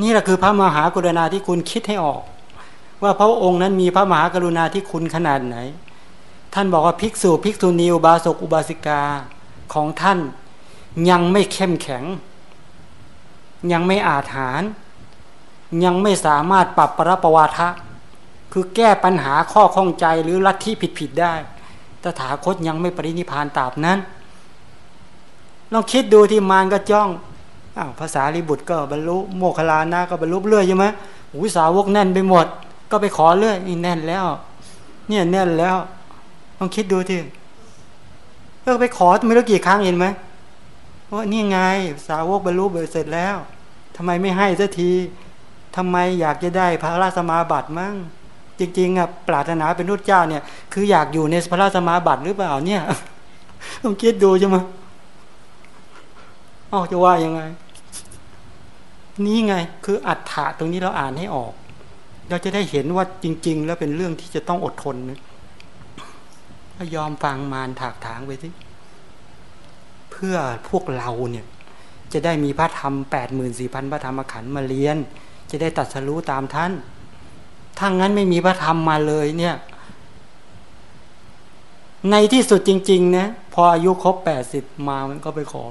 นี่แหละคือพระมหากรุณาที่คุณคิดให้ออก ว่าพระองค์นั้นมีพระมหากรุณาที่คุณขนาดไหน ท่านบอกว่าภิกษุภิกษุณีอุบาสกอุบาสิกาของท่านยังไม่เข้มแข็ง ยังไม่อาจหารยังไม่สามารถปรับประปวาทะ คือแก้ปัญหาข้อข้องใจหรือลัทธิผิดๆได้ตถาคตยังไม่ปรินิพานตราบนั้นลองคิดดูที่มารก็จ้อง อ้าวภาษาลิบุตรก็บรรลุโมคลานะก็บรรลุเรื่อยใช่ไหมหูสาวกแน่นไปหมด ก็ไปขอเรื่อยนี่แน่นแล้ว เนี่ยแน่นแล้วลองคิดดูที่ก็ไปขอไม่รู้กี่ครั้งเห็นไหมว่านี่ไงสาวกบรรลุเสร็จแล้วทำไมไม่ให้สักทีทำไมอยากจะได้พระราชมาบัติมั่งจริงๆอะปรารถนาเป็นรุตเจ้าเนี่ย คืออยากอยู่ในพระราชมาบัติหรือเปล่าเนี่ยต้องคิดดูใช่ไหมอ๋อจะว่ายังไง นี่ไงคืออัฏฐะตรงนี้เราอ่านให้ออก เราจะได้เห็นว่าจริง ๆ แล้วเป็นเรื่องที่จะต้องอดทนนะก็ยอมฟังมารถากถางไปสิเพื่อพวกเราเนี่ย จะได้มีพระธรรมแปดหมื่นสี่พันพระธรรมขันธ์มาเรียน จะได้ตัดสรู้ตามท่านถ้างั้นไม่มีพระธรรมมาเลยเนี่ย ในที่สุดจริง ๆ นะ พออายุครบแปดสิบมามันก็ไปขอ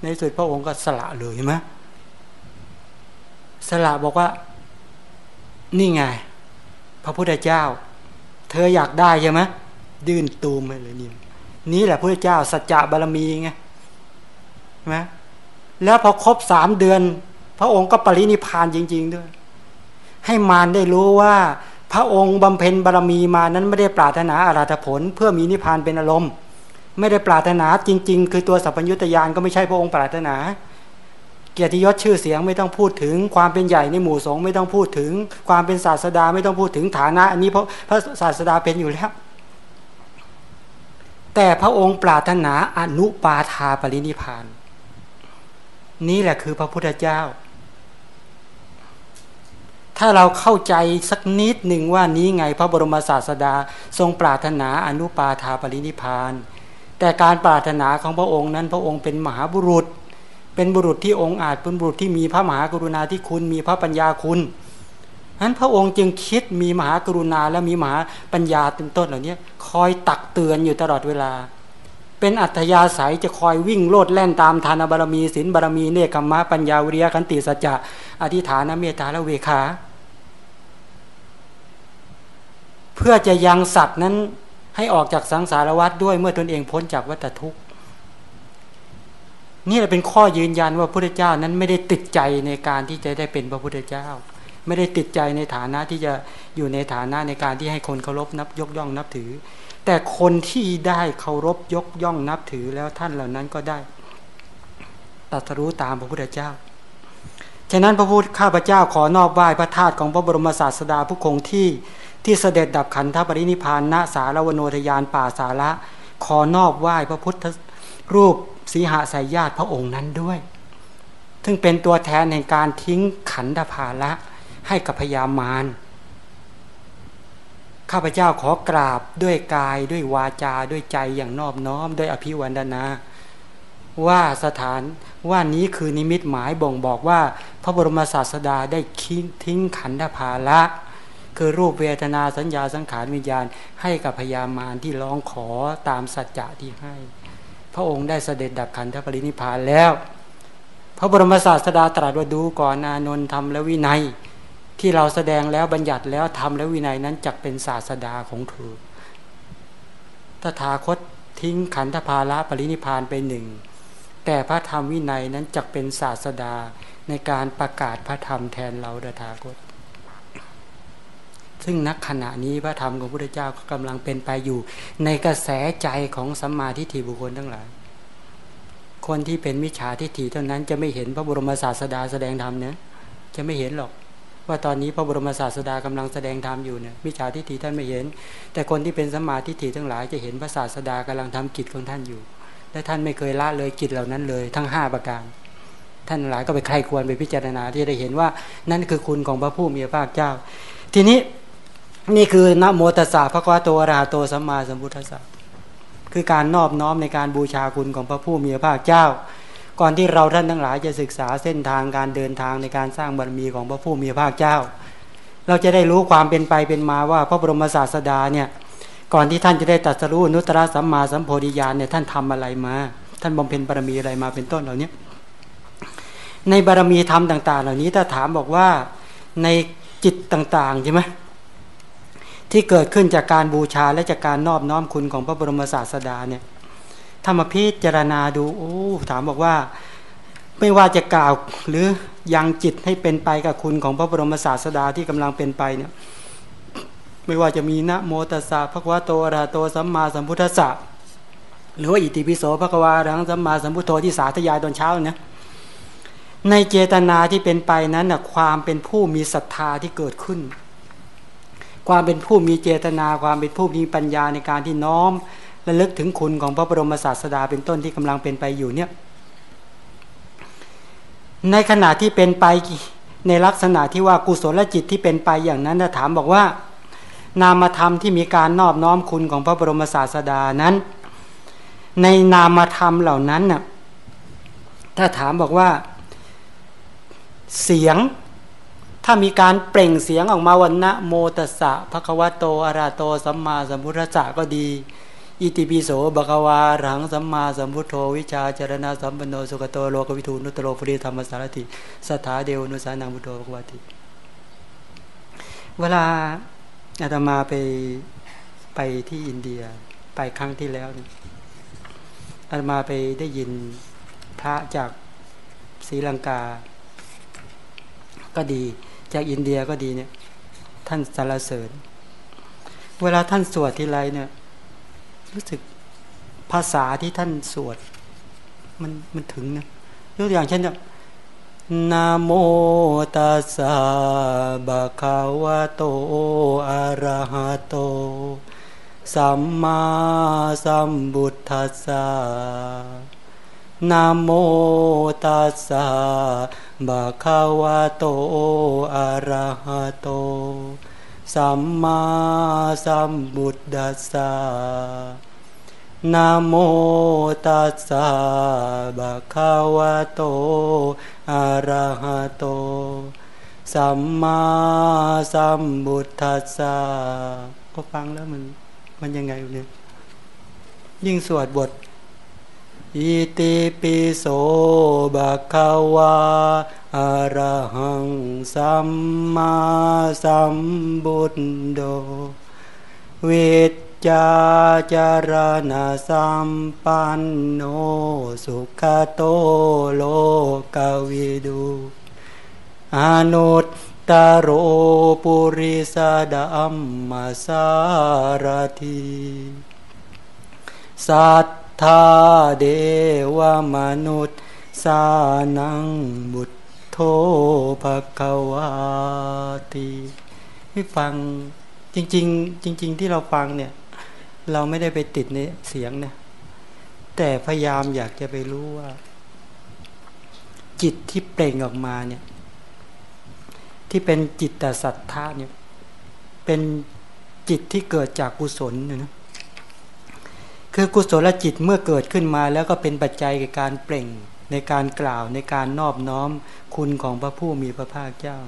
ในสุดพระองค์ก็สละเลยใช่ไหมสละบอกว่า นี่ไง พระพุทธเจ้า เธออยากได้ใช่ไหมดื้นตูมเลยนี่นี่แหละพระเจ้าสัจจะบารมีไงใช่ไหมแล้วพอครบสามเดือน พระองค์ก็ปรินิพานจริง ๆ ด้วย ให้มารได้รู้ว่า พระองค์บำเพ็ญบารมีมานั้นไม่ได้ปรารถนาอาราธผล เพื่อมีนิพานเป็นอารมณ์ ไม่ได้ปรารถนาจริง ๆ คือตัวสัพพัญญุตยานก็ไม่ใช่พระองค์ปรารถนา เกียรติยศชื่อเสียงไม่ต้องพูดถึง ความเป็นใหญ่ในหมู่สงฆ์ไม่ต้องพูดถึง ความเป็นศาสดาไม่ต้องพูดถึงฐานะ อันนี้เพราะพระศาสดาเป็นอยู่แล้ว แต่พระองค์ปรารถนาอนุปาทาปรินิพาน นี่แหละคือพระพุทธเจ้า ถ้าเราเข้าใจสักนิดหนึ่งว่านี้ไงพระบรมศาสดา ทรงปรารถนาอนุปาทาปรินิพาน แต่การปรารถนาของพระองค์นั้น พระองค์เป็นมหาบุรุษ เป็นบุรุษที่องค์อาจเป็นบุรุษที่มีพระมหากรุณาธิคุณมีพระปัญญาคุณนั้นพระองค์จึงคิดมีมหากรุณาและมีมหาปัญญาเป็นต้นเหล่านี้คอยตักเตือนอยู่ตลอดเวลา เป็นอัธยาศัยจะคอยวิ่งโลดแล่นตามทานบารมีศีลบารมีเนคขมะปัญญาวิริยะขันติสัจจะอธิฐานเมตตาและเวขา เพื่อจะยังสัตว์นั้น ให้ออกจากสังสารวัฏด้วยเมื่อตนเองพ้นจากวัฏทุกข์นี่แหละเป็นข้อยืนยันว่าพระพุทธเจ้านั้นไม่ได้ติดใจในการที่จะได้เป็นพระพุทธเจ้า ไม่ได้ติดใจในฐานะที่จะอยู่ในฐานะในการที่ให้คนเคารพนับยกย่องนับถือ แต่คนที่ได้เคารพยกย่องนับถือแล้วท่านเหล่านั้นก็ได้ตัดรู้ตามพระพุทธเจ้าฉะนั้นพระพุทธข้าพเจ้าขอนอบไหว้พระธาตุของพระบรมศาสดาผู้คงที่ ที่เสด็จดับขันธปรินิพานณสารวโนทยานป่าสาระขอนอบไหว้พระพุทธรูปสีหาสายญาติพระองค์นั้นด้วย ซึ่งเป็นตัวแทนในการทิ้งขันธภาละให้กับพญามารข้าพเจ้าขอกราบด้วยกายด้วยวาจาด้วยใจอย่างนอบน้อมด้วยอภิวันดนาว่าสถานว่านี้คือนิมิตหมายบ่งบอกว่า พระบรมศาสดาได้ทิ้งขันธภาละ คือรูปเวทนาสัญญาสังขารวิญญาณ ให้กับพญามารที่ร้องขอตามสัจจะที่ให้ พระองค์ได้เสด็จดับขันธปรินิพานแล้ว พระบรมศาสดาตรัสว่าดูก่อนอานนท์ทำและวินัย ที่เราแสดงแล้วบัญญัติแล้วทำและวินัยนั้นจักเป็นศาสดาของเธอตถาคตทิ้งขันธภาระปรินิพานไปหนึ่งแต่พระธรรมวินัยนั้นจักเป็นศาสดาในการประกาศพระธรรมแทนเราตถาคต ซึ่งนักขณะนี้พระธรรมของพระพุทธเจ้าก็กำลังเป็นไปอยู่ ในกระแสใจของสัมมาทิฏฐิบุคคลทั้งหลาย คนที่เป็นมิจฉาทิฏฐิเท่านั้นจะไม่เห็นพระบรมศาสดาแสดงธรรมเนี่ยจะไม่เห็นหรอกว่าตอนนี้พระบรมศาสดากำลังแสดงธรรมอยู่เนี่ยมิจฉาทิฏฐิท่านไม่เห็น แต่คนที่เป็นสัมมาทิฏฐิทั้งหลายจะเห็นพระศาสดากำลังทำกิจของท่านอยู่ และท่านไม่เคยละเลยกิจเหล่านั้นเลยทั้ง 5 ประการท่านหลายก็ไปใครควรไปพิจารณาที่ได้เห็นว่านั่นคือคุณของพระผู้มีพระภาคเจ้า ทีนี้ นี่คือนะโมตัสสะพระควาโตอราโตสัมมาสัมพุทธัสสะคือการนอบน้อมในการบูชาคุณของพระผู้มีพระภาคเจ้า ก่อนที่เราท่านทั้งหลายจะศึกษาเส้นทางการเดินทางในการสร้างบารมีของพระผู้มีพระภาคเจ้า เราจะได้รู้ความเป็นไปเป็นมาว่าพระบรมศาสดาเนี่ยก่อนที่ท่านจะได้ตัดสรู้นุตตรสัมมาสัมโพธิญาณเนี่ยท่านทำอะไรมา ท่านบำเพ็ญบารมีอะไรมาเป็นต้นเหล่านี้ในบารมีธรรมต่าง ๆ เหล่านี้ถ้าถามบอกว่าในจิตต่างๆใช่ไหม ที่เกิดขึ้นจากการบูชาและจากการนอบน้อมคุณของพระบรมศาสดาเนี่ยถ้ามาพิจารณาดูโอ้ถามบอกว่า ไม่ว่าจะกล่าวหรือยังจิตให้เป็นไปกับคุณของพระบรมศาสดาที่กำลังเป็นไปเนี่ยไม่ว่าจะมีนะโมตัสสะภะควะโตอะระโตสัมมาสัมพุทธสสะหรือว่าอิติปิโสภะควารังสัมมาสัมพุทโธที่สาธยายตอนเช้าเนี่ยในเจตนาที่เป็นไปนั้นนะความเป็นผู้มีศรัทธาที่เกิดขึ้น ความเป็นผู้มีเจตนา ความเป็นผู้มีปัญญาในการที่น้อมและลึกถึงคุณของพระบรมศาสดาเป็นต้นที่กำลังเป็นไปอยู่เนี่ยในขณะที่เป็นไปในลักษณะที่ว่ากุศลจิตที่เป็นไปอย่างนั้นถามบอกว่า นามธรรมที่มีการนอบน้อมคุณของพระบรมศาสดานั้น ในนามธรรมเหล่านั้นน่ะถ้าถามบอกว่า เสียง ถ้ามีการเปล่งเสียงออกมาวันนะโมตสะภควโตอาราโตสัมมาสัมพุทธะก็ดี อิติปิโสบกวาหังสัมมาสัมพุทโธวิชาจารณาสัมปันโนสุกโตโลกวิทูนุตโลภริธรรมสารติสถาเดวนุสานังพุทโธภควติ เวลาอาตมาไปไปที่อินเดียไปครั้งที่แล้วนี่อาตมาไปได้ยินพระจากศรีลังกา ก็ดี จากอินเดียก็ดีเนี่ย ท่านสารเสริญ เวลาท่านสวดทีไรเนี่ย รู้สึกภาษาที่ท่านสวด มันมันถึงนะยกตัวอย่างเช่นเนี่ยนะโมตัสสะบะคะวะโตอะระหะโต สัมมาสัมบุทธัสสะนะโมตัสสะ บะคะวะโตอะระหะโต สัมมาสัมบุทธัสสะนะโมตัสสะบะคะวะโตอะระหะโต สัมมาสัมบุทธัสสะก็ฟังแล้วมัน มันยังไงเนี่ยยิ่งสวดบท อิติปิโสบะคะวาอะระหังสัมมาสัมบุตโดวิจาจารณะสัมปันโนสุขโตโลกวิดูอนุตตโรปุริสดัมมาสารทีสัต ธาเดวมนุษย์สานังบุตโธภควาติให้ฟังจริง ๆ จริง ๆ ที่เราฟังเนี่ย เราไม่ได้ไปติดในเสียงเนะแต่พยายามอยากจะไปรู้ว่า จิตที่เปล่งออกมาเนี่ย ที่เป็นจิตแต่ศรัทธาเนี่ย เป็นจิตที่เกิดจากกุศลเนี่ยนะ คือกุศลจิตเมื่อเกิดขึ้นมาแล้วก็เป็นปัจจัยในการเปล่งในการกล่าวในการนอบน้อมคุณของพระผู้มีพระภาคเจ้า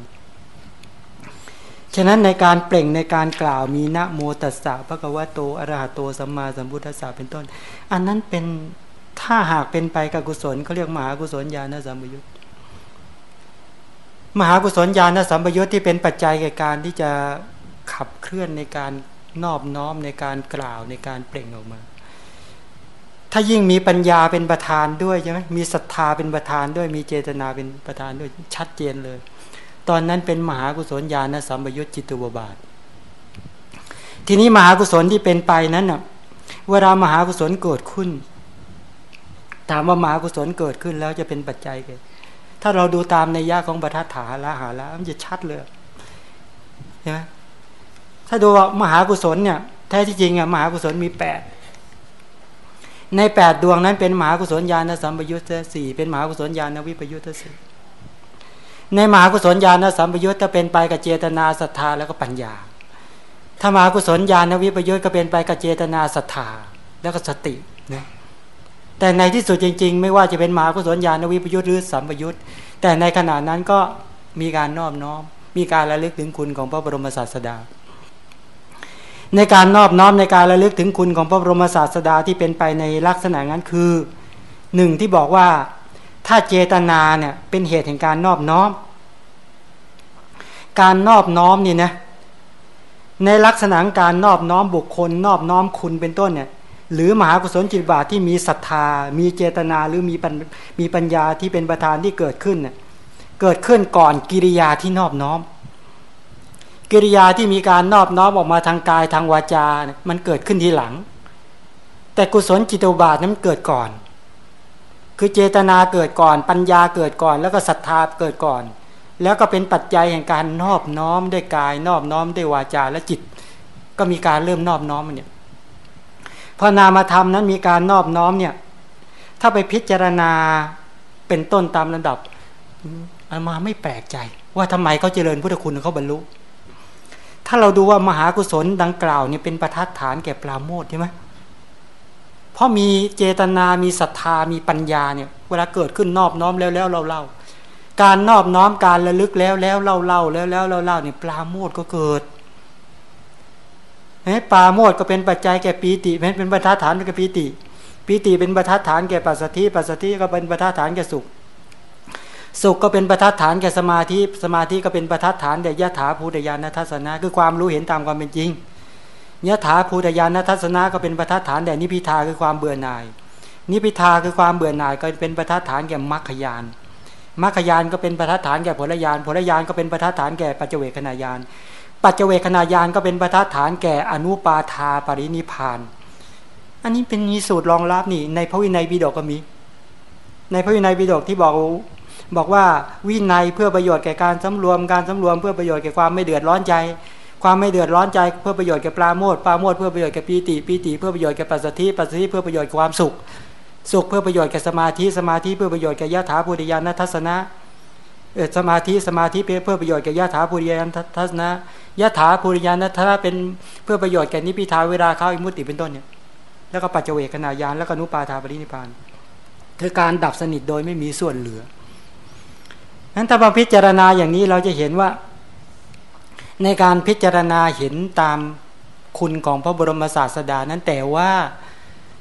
ฉะนั้นในการเปล่งในการกล่าวมีนะโมตัสสะพระกวะโตอรหะโตสัมมาสัมพุทธัสสะเป็นต้น อันนั้นเป็นถ้าหากเป็นไปกับกุศลเขาเรียกมหากุศลญาณสัมปยุตมหากุศลญาณสัมปยุตที่เป็นปัจจัยในการที่จะขับเคลื่อนในการนอบน้อมในการกล่าวในการเปล่งออกมา ถ้ายิ่งมีปัญญาเป็นประธานด้วยใช่ไหมมีศรัทธาเป็นประธานด้วยมีเจตนาเป็นประธานด้วยชัดเจนเลย ตอนนั้นเป็นมหากุศลญาณสัมปยุตจิตุบบาท ทีนี้มหากุศลที่เป็นไปนั้นน่ะเวลามหากุศลเกิดขึ้น ถามว่ามหากุศลเกิดขึ้นแล้วจะเป็นปัจจัยเกิดถ้าเราดูตามในยาของบรรทัดฐาละหาละมันจะชัดเลยใช่ไหมถ้าดูว่ามหากุศลเนี่ยแท้ที่จริงอะมหากุศลมีแปด ในแปดดวงนั้นเป็นมหากุศลญาณสัมปยุตสี่เป็นมหากุศลญาณวิปยุตสี่ในมหากุศลญาณสัมปยุตจะเป็นไปกับเจตนาศรัทธาแล้วก็ปัญญา ถ้ามหากุศลญาณวิปยุตก็เป็นไปกับเจตนาศรัทธาแล้วก็สตินะแต่ในที่สุดจริง ๆ ไม่ว่าจะเป็นมหากุศลญาณวิปยุทธ์หรือสัมปยุทธ์แต่ในขณะนั้นก็มีการนอบน้อม มีการระลึกถึงคุณของพระบรมศาสดา ในการนอบน้อมในการระลึกถึงคุณของพระบรมศาสดาที่เป็นไปในลักษณะนั้นคือหนึ่งที่บอกว่าถ้าเจตนาเนี่ยเป็นเหตุแห่งการนอบน้อม การนอบน้อมนี่นะในลักษณะการนอบน้อมบุคคล นอบน้อมคุณเป็นต้นเนี่ยหรือมหากุศลจิตบาทที่มีศรัทธา มีเจตนาหรือมีมีปัญญาที่เป็นประธานที่เกิดขึ้นเน่ยเกิดขึ้นก่อนกิริยาที่นอบน้อม กิริยาที่มีการนอบน้อมออกมาทางกายทางวาจาเนี่ยมันเกิดขึ้นทีหลัง แต่กุศลจิตบาทนั้นเกิดก่อน คือเจตนาเกิดก่อน ปัญญาเกิดก่อน แล้วก็ศรัทธาเกิดก่อน แล้วก็เป็นปัจจัยแห่งการนอบน้อมด้วยกาย นอบน้อมด้วยวาจาและจิต ก็มีการเริ่มนอบน้อมมันเนี่ยพอนามธรรมนั้นมีการนอบน้อมเนี่ย ถ้าไปพิจารณาเป็นต้นตามระดับอามาไม่แปลกใจ ว่าทำไมเขาเจริญพุทธคุณเขาบรรลุ ถ้าเราดูว่ามหากุศลดังกล่าวนี่เป็นประทัดฐานแก่ปราโมทใช่ไหมเพราะมีเจตนามีศรัทธามีปัญญาเนี่ย เวลาเกิดขึ้นนอบน้อมแล้วแล้วเราเล่าการนอบน้อมการระลึกแล้วแล้วเล่าเล่าแล้วแล้วเราเล่าเนี่ยปราโมทก็เกิดปาโมดก็เป็นปัจจัยแก่ปีติเป็นเป็นประธานฐานแก่ปีติปีติเป็นประธานฐานแก่ปัสสติปัสสติก็เป็นประธานฐานแก่สุข สุขก็เป็นประธานฐานแก่สมาธิสมาธิก็เป็นประธานฐานแก่ยะถาภูตยานทัศนะ คือความรู้เห็นตามความเป็นจริงยะถาภูตยานทัศนะก็เป็นประธานฐานแก่นิพิทาคือความเบื่อหน่าย นิพิทาคือความเบื่อหน่ายก็เป็นประธานฐานแก่มรรคยานมรรคยานก็เป็นประธานฐานแก่ผลยานผลยานก็เป็นประธานฐานแก่ปัจเจเวคขณะยานปัจเจเวคณาญาณก็เป็นประทัดฐานแก่อนุปาทาปรินิพาน อันนี้เป็นมีสูตรรองรับนี่ ในพระวินัยบิดกก็มี ในพระวินัยบิดกที่บอก บอกว่าวินัยเพื่อประโยชน์แก่การสำรวมการสำรวมเพื่อประโยชน์แก่ความไม่เดือดร้อนใจ ความไม่เดือดร้อนใจ เพื่อประโยชน์แก่ปลาโมดปลาโมดเพื่อประโยชน์แก่ปีติปีติเพื่อประโยชน์แก่ปัสสติปัสสติเพื่อประโยชน์ความสุข สุขเพื่อประโยชน์แก่สมาธิสมาธิเพื่อประโยชน์แก่ยะถาภูริยานัทัศนะสมาธิสมาธิเพื่อประโยชน์แก่ยะถาภูริยานทัศนะยะถาภูริยานทัศนะเป็นเพื่อประโยชน์แก่นิพิทาเวลาเข้าอิมุติเป็นต้นเนี่ยแล้วก็ปัจเจเวกนายานแล้วก็นุปาทาปรินิพานคือการดับสนิทโดยไม่มีส่วนเหลือ นั้นถ้ามาพิจารณาอย่างนี้เราจะเห็นว่า ในการพิจารณาเห็นตามคุณของพระบรมศาสดานั้นแต่ว่า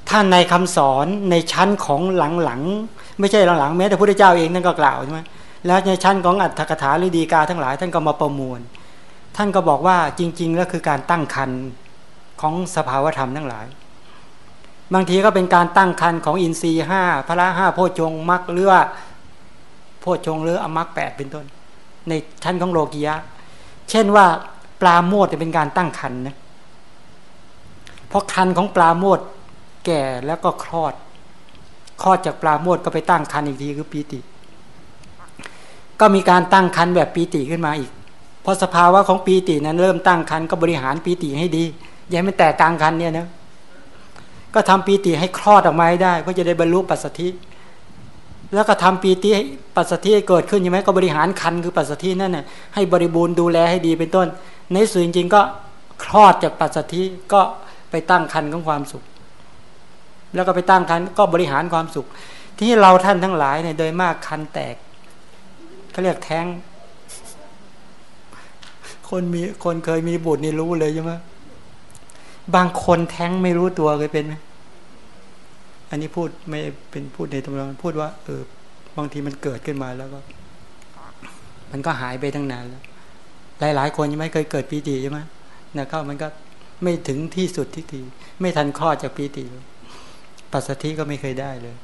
ท่านในคำสอนในชั้นของหลังๆไม่ใช่หลังๆแม้แต่พระพุทธเจ้าเองนั่นก็กล่าวใช่ไหมแล้วในชั้นของอัตถกถาหรือดีกาทั้งหลาย ท่านก็มาประมวล ท่านก็บอกว่าจริง ๆ แล้วคือการตั้งคันของสภาวธรรมทั้งหลาย บางทีก็เป็นการตั้งคันของอินทรีย์ห้าพระห้าโพชงมักเลือ โพชงหรืออมรักแปดเป็นต้น ในชั้นของโลกียะ เช่นว่าปลาโมดจะเป็นการตั้งคันนะเพราะคันของปลาโมดแก่แล้วก็คลอด คลอดจากปลาโมดก็ไปตั้งคันอีกทีคือปีติ ก็มีการตั้งคันแบบปีติขึ้นมาอีกพอสภาวะของปีตินั้นเริ่มตั้งคันก็บริหารปีติให้ดีอย่าไม่แตกกลางคันเนี่ยนะก็ทำปีติให้คลอดออกมาได้เพื่อจะได้บรรลุปัสสธิ แล้วก็ทำปีติปัสสธิเกิดขึ้นใช่ไหมก็บริหารคันคือปัสสธินั่นน่ะให้บริบูรณ์ดูแลให้ดีเป็นต้น ในส่วนจริงๆก็คลอดจากปัสสธิก็ไปตั้งคันของความสุข แล้วก็ไปตั้งคันก็บริหารความสุข ที่เราท่านทั้งหลายเนี่ยโดยมากคันแตกเขาเรียกแท้ง คนมีคนเคยมีบุตรนี่รู้เลยใช่ไหมบางคนแท้งไม่รู้ตัวเคยเป็นไหม อันนี้พูดไม่เป็นพูดในตำราพูดว่าเออบางทีมันเกิดขึ้นมาแล้วก็ มันก็หายไปตั้งนานแล้วหลายๆคนยังไม่เคยเกิดปีติใช่ไหมนะเข้ามันก็ไม่ถึงที่สุดที่ทีไม่ทันข้อจากปีติปัสสติก็ไม่เคยได้เลย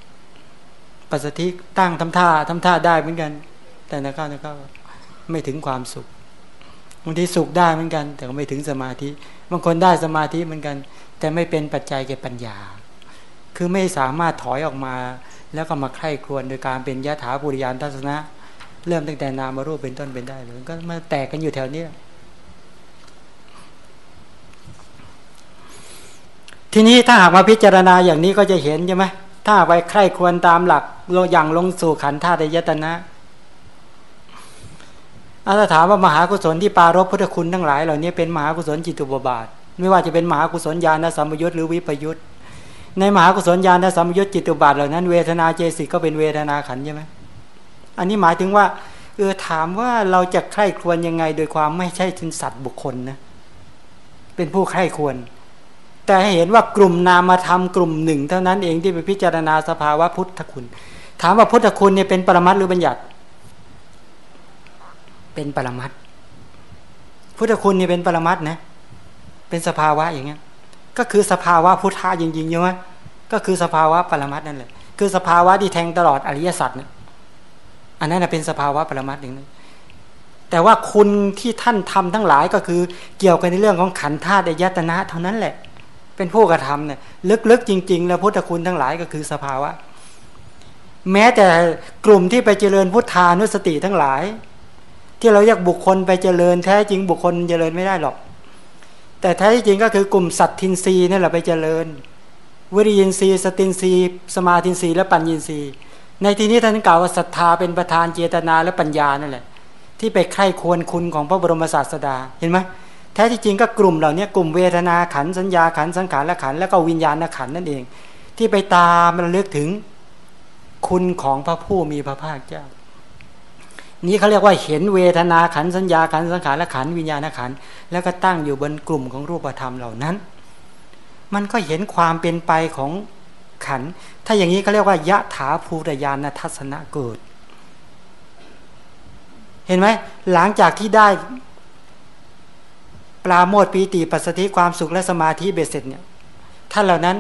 ปัสสติตั้งทำท่าทำท่าได้เหมือนกัน แต่นะก้านะก้าไม่ถึงความสุขบางทีสุขได้เหมือนกัน แต่ก็ไม่ถึงสมาธิบางคนได้สมาธิเหมือนกัน แต่ไม่เป็นปัจจัยแก่ปัญญา คือไม่สามารถถอยออกมา แล้วก็มาไข้ควรโดยการเป็นยะถาปุริยานทัศนะ เริ่มตั้งแต่นามารูปเป็นต้นเป็นได้เลยก็มาแตกกันอยู่แถวนี้ทีนี้ถ้าหากมาพิจารณาอย่างนี้ก็จะเห็นใช่ไหมถ้าไปใคร่ควรตามหลักอย่างลงสู่ขันธาตุยตนะอาถามว่ามหากุศลที่ปารบพุทธคุณทั้งหลายเหล่านี้เป็นมหากุศลจิตุบบาท ไม่ว่าจะเป็นมหากุศลญาณสัมปยุทธ์หรือวิปยุทธ์ ในมหากุศลญาณสัมยุตจิตุบาทเหล่านั้นเวทนาเจสิกก็เป็นเวทนาขันใช่ไหมอันนี้หมายถึงว่าเออถามว่าเราจะใคร่ครวญยังไง โดยความไม่ใช่ถึงสัตว์บุคคลนะเป็นผู้ใคร่ควร แต่เห็นว่ากลุ่มนามธรรมกลุ่มหนึ่ง เท่านั้นเองที่ไปพิจารณาสภาวะพุทธคุณ ถามว่าพุทธคุณเนี่ยเป็นปรมัตหรือบัญญัติ เป็นปรมัตพุทธคุณเนี่ยเป็นปรมัตนะ เป็นสภาวะอย่างเงี้ย ก็คือสภาวะพุทธะจริงๆใช่ไหมก็คือสภาวะปรมัตนั่นแหละคือสภาวะที่แทงตลอดอริยสัจเนี่ยอันนั้นเป็นสภาวะปรมัตอย่างนึงแต่ว่าคุณที่ท่านทำทั้งหลายก็คือเกี่ยวกันในเรื่องของขันธาตุยตนะ เท่านั้นแหละ เป็นผู้กระทำเนี่ยลึกๆจริง ๆ แล้วพุทธคุณทั้งหลายก็คือสภาวะ แม้แต่กลุ่มที่ไปเจริญพุทธานุสติทั้งหลาย ที่เราอยากบุคคลไปเจริญแท้จริงบุคคลเจริญไม่ได้หรอก แต่แท้จริงก็คือกลุ่มสัตทินรีนี่แหละไปเจริญ วิริยินรีสตินรีสมาธินรีและปัญญินรีในที่นี้ท่านกล่าวว่าศรัทธาเป็นประธานเจตนาและปัญญานั่นแหละ ที่ไปใคร่ควรคุณของพระบรมศาสดาเห็นไหมแท้ที่จริงก็กลุ่มเหล่านี้กลุ่มเวทนาขันสัญญาขันสังขารและขันแล้วก็วิญญาณขันนั่นเอง ที่ไปตามระลึกถึงคุณของพระผู้มีพระภาคเจ้า นี้เขาเรียกว่าเห็นเวทนาขันสัญญาขันสังขารและขันวิญญาณขันแล้วก็ตั้งอยู่บนกลุ่มของรูปธรรมเหล่านั้น มันก็เห็นความเป็นไปของขัน ถ้าอย่างนี้เขาเรียกว่ายะถาภูตยานทัศนะเกิด เห็นไหมหลังจากที่ได้ปลาโมดปีติปัสสติความสุขและสมาธิเบสเสร็จเนี่ยท่านเหล่านั้น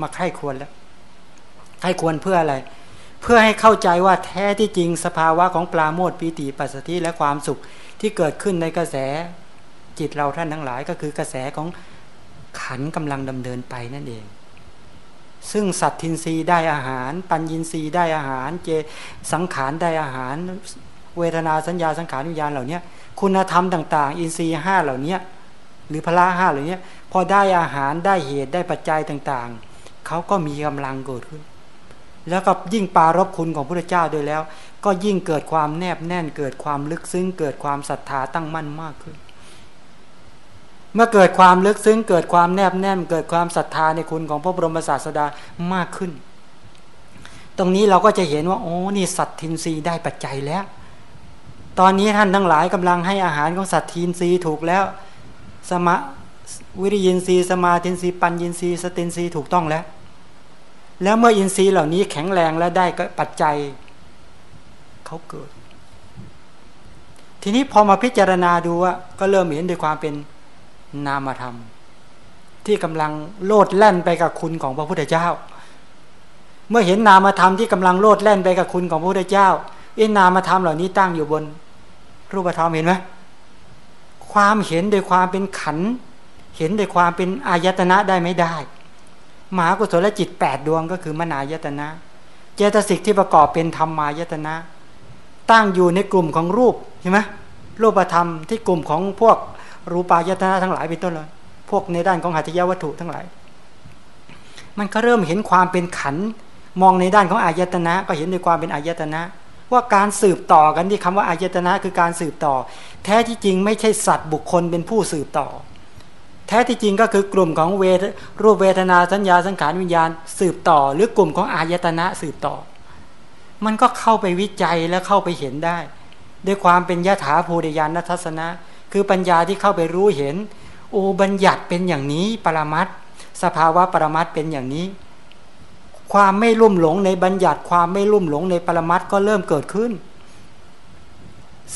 มาไข้ควรแล้วไข้ควรเพื่ออะไร พื่อให้เข้าใจว่าแท้ที่จริงสภาวะของปลาโมดปีติปัสสติและความสุขที่เกิดขึ้นในกระแสจิตเราท่านทั้งหลายก็คือกระแสของขันกำลังดำเนินไปนั่นเอง ซึ่งสัตทินรีได้อาหาร ปัญญินรีได้อาหาร เจสังขารได้อาหาร เวทนาสัญญาสังขารวิญญาณเหล่านี้คุณธรรมต่าง ๆ อินทรีย์ห้าเหล่านี้หรือพละห้าเหล่านี้พอได้อาหารได้เหตุได้ปัจจัยต่างๆเขาก็มีกำลังเกิดขึ้น แล้วก็ยิ่งปารบคุณของพระเจ้าด้วยแล้ว ก็ยิ่งเกิดความแนบแน่น เกิดความลึกซึ้ง เกิดความศรัทธาตั้งมั่นมากขึ้น เมื่อเกิดความลึกซึ้ง เกิดความแนบแน่น เกิดความศรัทธาในคุณของพระบรมศาสดามากขึ้น ตรงนี้เราก็จะเห็นว่าโอ้นี่สัตทินรีได้ปัจจัยแล้ว ตอนนี้ท่านทั้งหลายกำลังให้อาหารของสัตทินรีถูกแล้วสมะวิริยินรีสมาธินรีปัญญินรีสตินรีถูกต้องแล้ว แล้วเมื่ออินทรีย์เหล่านี้แข็งแรงและได้ก็ปัจจัยเขาเกิด ทีนี้พอมาพิจารณาดูว่าก็เริ่มเห็นด้วยความเป็นนามธรรม ที่กำลังโลดแล่นไปกับคุณของพระพุทธเจ้า เมื่อเห็นนามธรรมที่กำลังโลดแล่นไปกับคุณของพระพุทธเจ้าเอ็นนามธรรมเหล่านี้ตั้งอยู่บน รูปธรรมเห็นไหมความเห็นโดยความเป็นขัน เห็นโดยความเป็นอายตนะได้ไม่ได้ มหากุศลจิตแปดดวงก็คือมนายตนะ เจตสิกที่ประกอบเป็นธรรมายตนะ ตั้งอยู่ในกลุ่มของรูปใช่ไหมรูปธรรมที่กลุ่มของพวกรูปายตนะทั้งหลายเป็นต้นเลยพวกในด้านของหัตถยวัตถุทั้งหลาย มันก็เริ่มเห็นความเป็นขันมองในด้านของอายตนะ ก็เห็นในความเป็นอายตนะ ว่าการสืบต่อกันที่คำว่าอายตนะคือการสืบต่อ แท้ที่จริงไม่ใช่สัตว์บุคคลเป็นผู้สืบต่อ แท้ที่จริงก็คือกลุ่มของเวทรูปเวทนาสัญญาสังขารวิญญาณสืบต่อ หรือกลุ่มของอายตนะสืบต่อ มันก็เข้าไปวิจัยและเข้าไปเห็นได้ ด้วยความเป็นยถาภูริยานทัศนะ คือปัญญาที่เข้าไปรู้เห็น โอบัญญัติเป็นอย่างนี้ปรมัตสภาวะปรมัตเป็นอย่างนี้ ความไม่ลุ่มหลงในบัญญัติความไม่ลุ่มหลงในปรมัตก็เริ่มเกิดขึ้น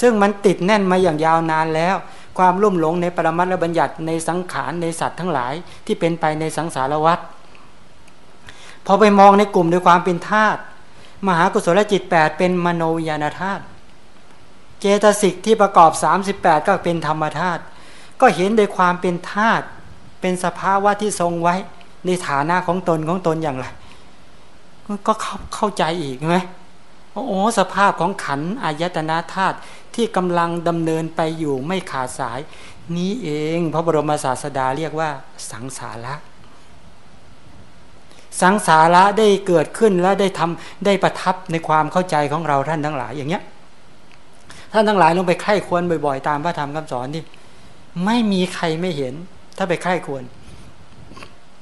ซึ่งมันติดแน่นมาอย่างยาวนานแล้ว ความลุ่มหลงในปรมัตและบัญญัติในสังขารในสัตว์ทั้งหลายที่เป็นไปในสังสารวัฏพอไปมองในกลุ่มด้วยความเป็นธาตุมหากุศลจิต 8 เป็นมโนยานธาตุเจตสิกที่ประกอบ 38 ก็เป็นธรรมธาตุก็เห็นโดยความเป็นธาตุเป็นสภาวะที่ทรงไว้ในฐานะของตนของตนอย่างไร ก็เข้าเข้าใจอีกไหม โอ้สภาพของขันอายตนะธาตุที่กำลังดำเนินไปอยู่ไม่ขาดสาย นี้เองพระบรมศาสดาเรียกว่า สังสาระสังสาระได้เกิดขึ้นและได้ทำได้ประทับในความเข้าใจของเราท่านทั้งหลายอย่างเนี้ยท่านทั้งหลายลงไปไข้ควรบ่อยๆ ตามพระธรรมคำสอนที่ไม่มีใครไม่เห็น ถ้าไปไข้ควร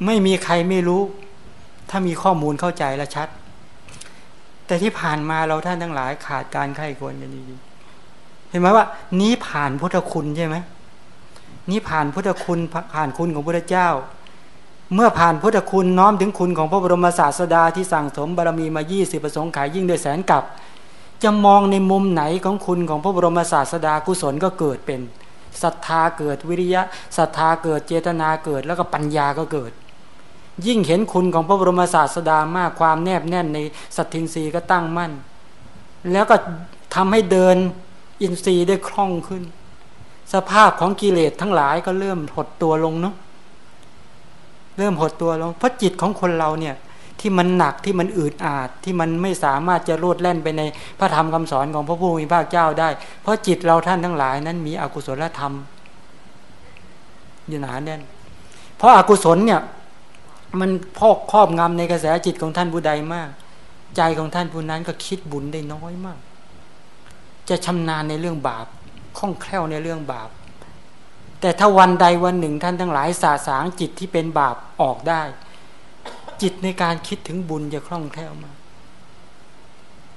ไม่มีใครไม่รู้ ถ้ามีข้อมูลเข้าใจและชัด แต่ที่ผ่านมาเราท่านทั้งหลายขาดการไข้ควรกันดีเห็นไหมว่า นี้ผ่านพุทธคุณใช่ไหมนี้ผ่านพุทธคุณผ่านคุณของพระเจ้า เมื่อผ่านพุทธคุณน้อมถึงคุณของพระบรมศาสดาที่สั่งสมบารมีมา 20 ประสงค์ขายยิ่งโดยแสนกับ จะมองในมุมไหนของคุณของพระบรมศาสดากุศลก็เกิดเป็นศรัทธาเกิดวิริยะศรัทธาเกิดเจตนาเกิดแล้วก็ปัญญาก็เกิด ยิ่งเห็นคุณของพระบรมศาสดามากความแนบแน่นในสัตทินรีก็ตั้งมั่น แล้วก็ทำให้เดินอินทรีย์ได้คล่องขึ้น สภาพของกิเลสทั้งหลายก็เริ่มหดตัวลงเนาะเริ่มหดตัวลงเพราะจิตของคนเราเนี่ยที่มันหนักที่มันอืดอาดที่มันไม่สามารถจะโลดแล่นไปในพระธรรมคำสอนของพระผู้มีพระเจ้าได้ เพราะจิตเราท่านทั้งหลายนั้นมีอกุศลธรรมอยู่หนาแน่นเพราะอากุศลเนี่ย มันพอกครอบงำในกระแสจิตของท่านผู้ใดมาก ใจของท่านผู้นั้นก็คิดบุญได้น้อยมาก จะชำนาญในเรื่องบาปคล่องแคล่วในเรื่องบาป แต่ถ้าวันใดวันหนึ่งท่านทั้งหลายสาสางจิตที่เป็นบาปออกได้ จิตในการคิดถึงบุญจะคล่องแคล่วมา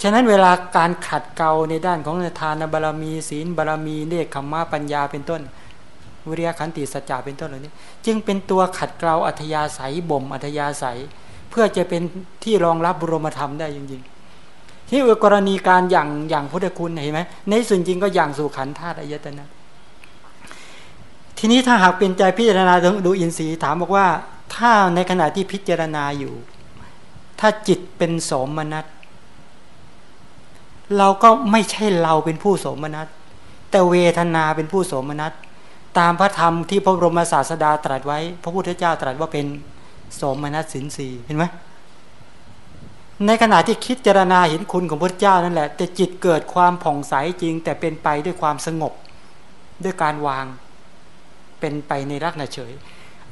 ฉะนั้นเวลาการขัดเกลาในด้านของทานบารรมีศีลบารรมีเนคขมาปัญญาเป็นต้น วิริยะขันติสัจจะเป็นต้นเหล่านี้ จึงเป็นตัวขัดเกลาอัธยาศัยบ่มอัธยาศัย เพื่อจะเป็นที่รองรับบุรมธรรมได้จริง ๆ ที่กรณีการอย่างอย่างพุทธคุณเห็นไหมในส่วนจริงก็อย่างสู่ขันธาตุอายตนะทีนี้ถ้าหากเป็นใจพิจารณาดูอินทรีย์ถามบอกว่า ถ้าในขณะที่พิจารณาอยู่ ถ้าจิตเป็นโสมนัสเราก็ไม่ใช่เราเป็นผู้โสมนัสแต่เวทนาเป็นผู้โสมนัส ตามพระธรรมที่พระบรมศาสดาตรัสไว้ พระพุทธเจ้าตรัสว่าเป็นสมนัสสินสีเห็นไหมในขณะที่คิดเจรณาเห็นคุณของพระเจ้านั่นแหละ แต่จิตเกิดความผ่องใสจริง แต่เป็นไปด้วยความสงบด้วยการวางเป็นไปในรักษณะเฉย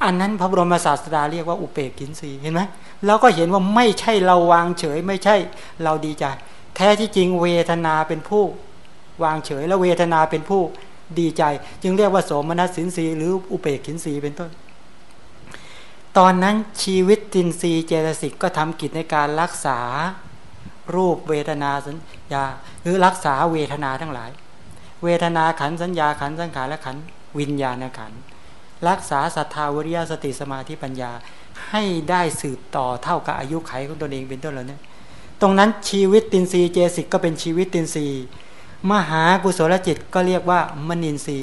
อันนั้นพระบรมศาสดาเรียกว่าอุเปกินสีเห็นไหมเราก็เห็นว่าไม่ใช่เราวางเฉย ไม่ใช่เราดีใจ แท้ที่จริงเวทนาเป็นผู้ วางเฉยและเวทนาเป็นผู้ ดีใจ จึงเรียกว่าโสมนัสสินสีหรืออุเปกขินสีเป็นต้น ตอนนั้นชีวิตตินรีเจตสิกก็ทำกิจในการรักษารูปเวทนาสัญญา หรือรักษาเวทนาทั้งหลาย เวทนาขันสัญญาขันสังขารและขันวิญญาณขันรักษาศรัทธาวิริยสติสมาธิปัญญาให้ได้สืบต่อเท่ากับอายุไขของตนเองเป็นต้นแล้วเนี่ยตรงนั้นชีวิตตินรีเจสิกก็เป็นชีวิตตินรี มหากุศลจิตก็เรียกว่ามนินทรี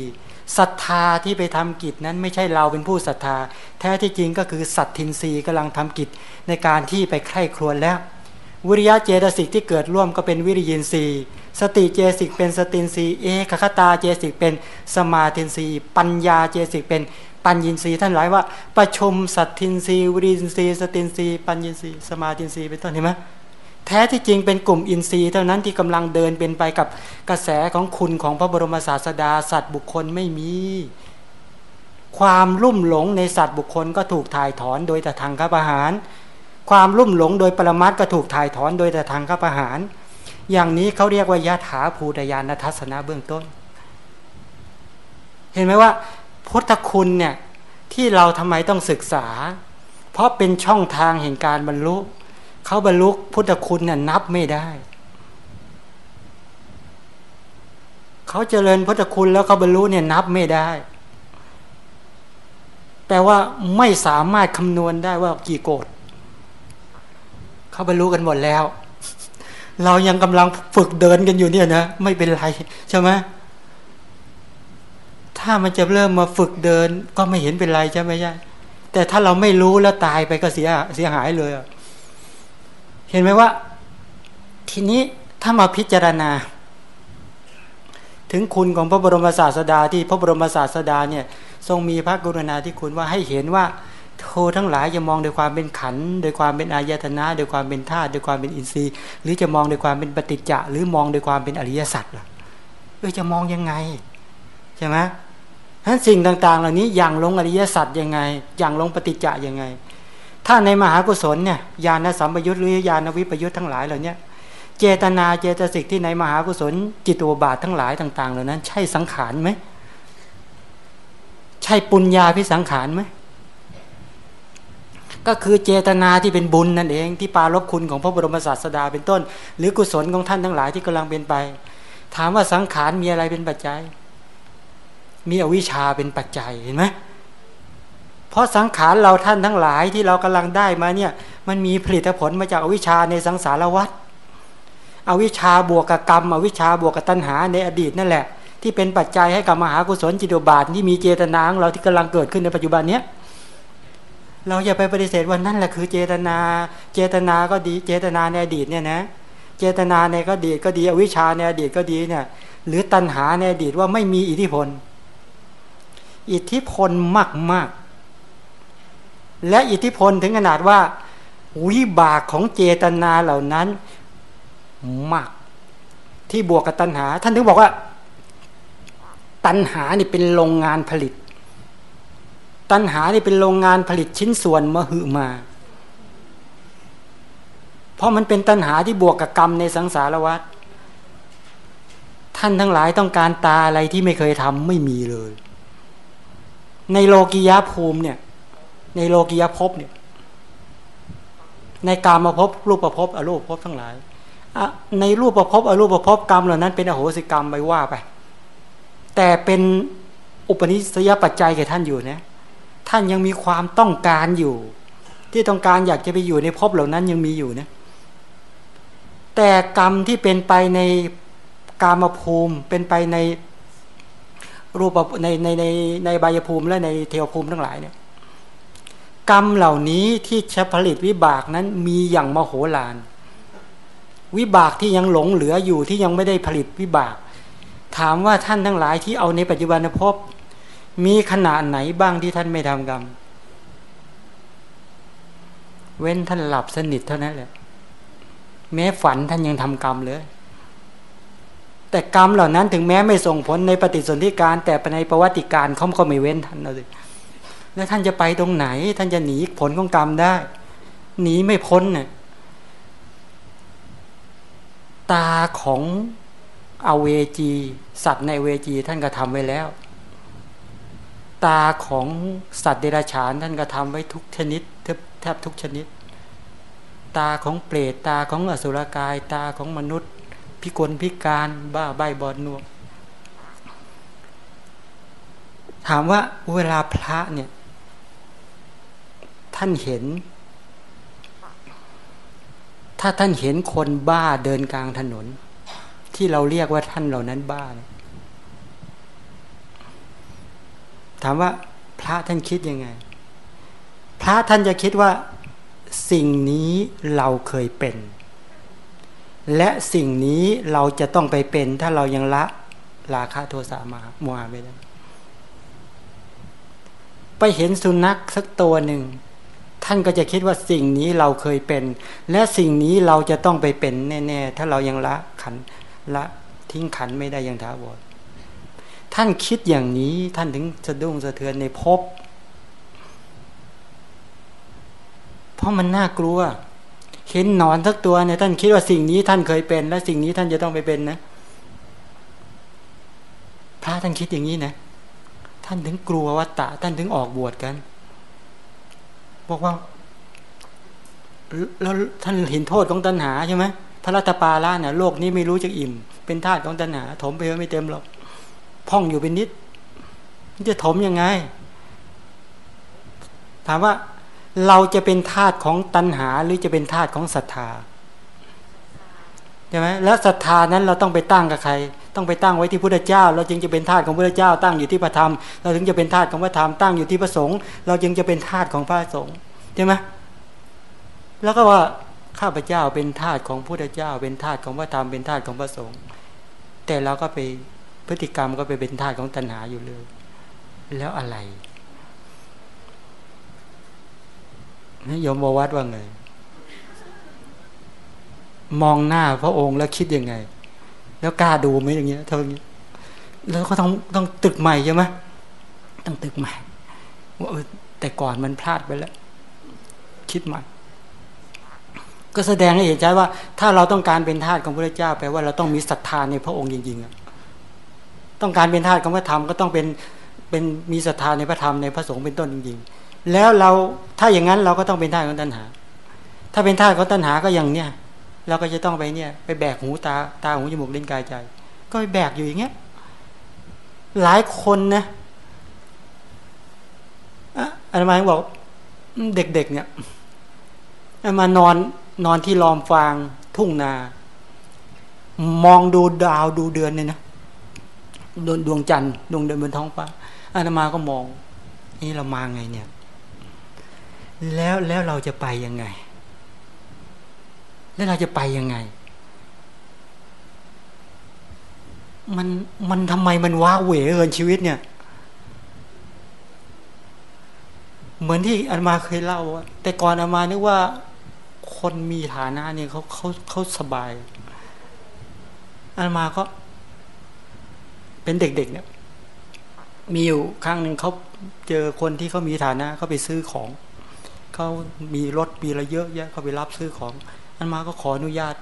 ศรัทธาที่ไปทำกิจนั้นไม่ใช่เราเป็นผู้ศรัทธา แท้ที่จริงก็คือสัตทินรีกำลังทำกิจในการที่ไปใคร่ครวญแล้ว วิริยะเจตสิกที่เกิดร่วมก็เป็นวิริยินทรีย์สติเจตสิกเป็นสตินทรีย์เอกัคคตาเจตสิกเป็นสมาธินทรีย์ปัญญาเจตสิกเป็นปัญญินทรีย์ท่านหลายว่าประชุมสัทธินทรีย์วิริยินทรีย์สตินทรีย์ปัญญินทรีย์สมาธินทรีย์เป็นต้นเห็นไหม แท้ที่จริงเป็นกลุ่มอินทรีย์เท่านั้นที่กำลังเดินเป็นไปกับกระแสของคุณของพระบรมศาสดาสัตว์บุคคลไม่มี ความลุ่มหลงในสัตว์บุคคลก็ถูกถ่ายถอนโดยแต่ทางข้าประหาร ความลุ่มหลงโดยปรมัตก็ถูกถ่ายถอนโดยแต่ทางข้าประหาร อย่างนี้เขาเรียกว่ายะถาภูตยานทัศนะเบื้องต้น เห็นไหมว่าพุทธคุณเนี่ยที่เราทำไมต้องศึกษา เพราะเป็นช่องทางแห่งการบรรลุ เขาบรรลุพุทธคุณเนี่ยนับไม่ได้ เขาเจริญพุทธคุณแล้วเขาบรรลุเนี่ยนับไม่ได้แต่ว่าไม่สามารถคำนวณได้ว่ากี่โกดเขาบรรลุกันหมดแล้ว เรายังกำลังฝึกเดินกันอยู่เนี่ยนะไม่เป็นไรใช่ไหมถ้ามันจะเริ่มมาฝึกเดินก็ไม่เห็นเป็นไรใช่ไหมใช่แต่ถ้าเราไม่รู้แล้วตายไปก็เสียเสียหายเลย เห็นไหมว่า ทีนี้ถ้ามาพิจารณา ถึงคุณของพระบรมศาสดาที่พระบรมศาสดาเนี่ย ทรงมีพระกรุณาที่คุณว่าให้เห็นว่าโททั้งหลายจะมองโดยความเป็นขันโดยความเป็นอายตนะโดยความเป็นธาตุโดยความเป็นอินทรีย์ หรือจะมองโดยความเป็นปฏิจจะหรือมองโดยความเป็นอริยสัจล่ะเออจะมองยังไงใช่ไหมฉะนั้นสิ่งต่าง ๆ เหล่านี้อย่างลงอริยสัจยังไง อย่างลงปฏิจจะยังไง ถ้าในมหากุศลเนี่ยญาณสัมปยุทธ์หรือญาณวิปยุทธ์ทั้งหลายเหล่านี้เจตนาเจตสิกที่ในมหากุศลจิตวบาททั้งหลายต่าง ๆ เหล่านั้น ใช่สังขารไหมใช่ปุญญาพิสังขารไหมก็คือเจตนาที่เป็นบุญนั่นเองที่ปารบคุณของพระบรมศาสดาเป็นต้น หรือกุศลของท่านทั้งหลายที่กำลังเป็นไป ถามว่าสังขารมีอะไรเป็นปัจจัย มีอวิชชาเป็นปัจจัยเห็นไหม ราะสังขารเราท่านทั้งหลายที่เรากำลังได้มาเนี่ย มันมีผลิตผลมาจากอวิชชาในสังสารวัฏอวิชชาบวกกับกรรม อวิชชาบวกกับตัณหาในอดีตนั่นแหละ ที่เป็นปัจจัยให้กับมหากุศลจิตุบาทที่มีเจตนาของเราที่กำลังเกิดขึ้นในปัจจุบันเนี้ยเราอย่าไปปฏิเสธว่านั่นแหละคือเจตนา เจตนาก็ดี เจตนาในอดีตเนี่ยนะ เจตนาในก็ดีก็ดี อวิชชาในอดีตก็ดีเนี่ย หรือตัณหาในอดีตว่าไม่มีอิทธิพล อิทธิพลมากมาก และอิทธิพลถึงขนาดว่า วิบากของเจตนาเหล่านั้นมากที่บวกกับตัณหา ท่านถึงบอกว่า ตัณหานี่เป็นโรงงานผลิต ตัณหานี่เป็นโรงงานผลิตชิ้นส่วนมหึมา เพราะมันเป็นตัณหาที่บวกกับกรรมในสังสารวัฏท่านทั้งหลายต้องการตาอะไรที่ไม่เคยทำไม่มีเลย ในโลกิยาภูมิเนี่ย ในโลกิยภพเนี่ย ในกามาภพรูปประภพอรูปภพทั้งหลายในรูปประภพอรูปประภพกรรมเหล่านั้นเป็นอโหสิกรรมไปว่าไป แต่เป็นอุปนิสัยปัจจัยแก่ท่านอยู่นะท่านยังมีความต้องการอยู่ ที่ต้องการอยากจะไปอยู่ในภพเหล่านั้นยังมีอยู่นะแต่กรรมที่เป็นไปในกามภูมิเป็นไปในรูปในในในในใบยภูมิและในเทวภูมิทั้งหลายเนี่ย กรรมเหล่านี้ที่จะผลิตวิบากนั้นมีอย่างมโหฬารวิบากที่ยังหลงเหลืออยู่ที่ยังไม่ได้ผลิตวิบาก ถามว่าท่านทั้งหลายที่เอาในปัจจุบันภพมีขนาดไหนบ้างที่ท่านไม่ทำกรรม เว้นท่านหลับสนิทเท่านั้นแหละแม้ฝันท่านยังทำกรรมเลย แต่กรรมเหล่านั้นถึงแม้ไม่ส่งผลในปฏิสนธิการ แต่ในประวัติการเขาก็ไม่เว้นท่านเลย แล้วท่านจะไปตรงไหน ท่านจะหนีผลของกรรมได้ หนีไม่พ้นเนี่ยตาของอเวจี สัตว์ในเวจีท่านก็ทำไว้แล้ว ตาของสัตว์เดรัจฉานท่านก็ทำไว้ทุกชนิดแทบทุกชนิด ตาของเปรตตาของอสุรกาย ตาของมนุษย์ พิกลพิการบ้าใบบอดนวงถามว่าเวลาพระเนี่ย ท่านเห็น ถ้าท่านเห็นคนบ้าเดินกลางถนน ที่เราเรียกว่าท่านเหล่านั้นบ้า ถามว่าพระท่านคิดยังไง พระท่านจะคิดว่าสิ่งนี้เราเคยเป็น และสิ่งนี้เราจะต้องไปเป็น ถ้าเรายังละราคะโทสะมามัวไม่ได้ไปเห็นสุนัขสักตัวหนึ่ง ท่านก็จะคิดว่าสิ่งนี้เราเคยเป็น และสิ่งนี้เราจะต้องไปเป็นแน่ ๆ ถ้าเรายังละขันละทิ้งขันไม่ได้ยังท้าวรท่านคิดอย่างนี้ท่านถึงสะดุ้งสะเทือนในภพเพราะมันน่ากลัว เห็นนอนสักตัวเนี่ยท่านคิดว่าสิ่งนี้ท่านเคยเป็น และสิ่งนี้ท่านจะต้องไปเป็นนะพระท่านคิดอย่างนี้นะท่านถึงกลัววัตตะ ท่านถึงออกบวชกัน บอกว่าแล้วท่านเห็นโทษของตัณหาใช่ไหมพระรัตปาละเนี่ยโลกนี้ไม่รู้จะอิ่ม เป็นธาตุของตัณหา ถมไปไม่เต็มหรอกพ่องอยู่เป็นนิดจะถมยังไง ถามว่าเราจะเป็นธาตุของตัณหาหรือจะเป็นธาตุของศรัทธา ใช่ไหมแล้วศรัทธานั้นเราต้องไปตั้งกับใคร ต้องไปตั้งไว้ที่พุทธเจ้า เราจึงจะเป็นทาตของพุทธเจ้า ตั้งอยู่ที่พระธรรม เราถึงจะเป็นทาตของพระธรรมตั้งอยู่ที่พระสงฆ์เราจึงจะเป็นทาตของพระสงฆ์ใช่ไหมแล้วก็ว่าข้าพเจ้าเป็นทาตของพุทธเจ้า เป็นทาตของพระธรรมเป็นทาตของพระสงฆ์แต่เราก็ไปพฤติกรรมก็ไปเป็นธาตุของตัณหาอยู่เลย แล้วอะไรนี่ยมวัดว่าไง มองหน้าพระองค์แล้วคิดยังไง แล้วกล้าดูไหมอย่างเงี้ยเท่านี้แล้วก็ต้องต้องตึกใหม่ใช่ไหมต้องตึกใหม่ว่าแต่ก่อนมันพลาดไปแล้ว คิดใหม่ ก็แสดงให้เห็นใจว่า ถ้าเราต้องการเป็นทาสของพระเจ้าแปลว่าเราต้องมีศรัทธาในพระองค์จริงๆอะต้องการเป็นทาสของพระธรรมก็ต้องเป็นเป็นมีศรัทธาในพระธรรมในพระสงฆ์เป็นต้นจริงๆแล้วเราถ้าอย่างนั้นเราก็ต้องเป็นท่าของตัณหา ถ้าเป็นท่าของตัณหาก็อย่างเนี้ย เราก็จะต้องไปเนี่ย ไปแบกหูตาตาหูจมูกลิ้นกายใจ ก็ไปแบกอยู่อย่างเงี้ยหลายคนนะอาจารย์บอกเด็ก ๆ เนี่ยมานอนนอนที่ลอมฟางทุ่งนา มองดูดาวดูเดือนเนี่ยนะดวงดวงจันทร์ดวงเดือนบนท้องฟ้าอาตมาก็มอง นี่เรามาไงเนี่ย แล้วแล้วเราจะไปยังไง แล้วเราจะไปยังไง มันมันทำไมมันว้าเหวเกินชีวิตเนี่ย เหมือนที่อามาเคยเล่าแต่ก่อนอามานึกว่าคนมีฐานะเนี่ยเขาเขาเขาสบายอามาก็ เป็นเด็กๆเนี่ย มีอยู่ครั้งหนึ่งเขาเจอคนที่เขามีฐานะเขาไปซื้อของเขามีรถมีอะไรเยอะแยะเขาไปรับซื้อของ อันมาก็ขออนุญาต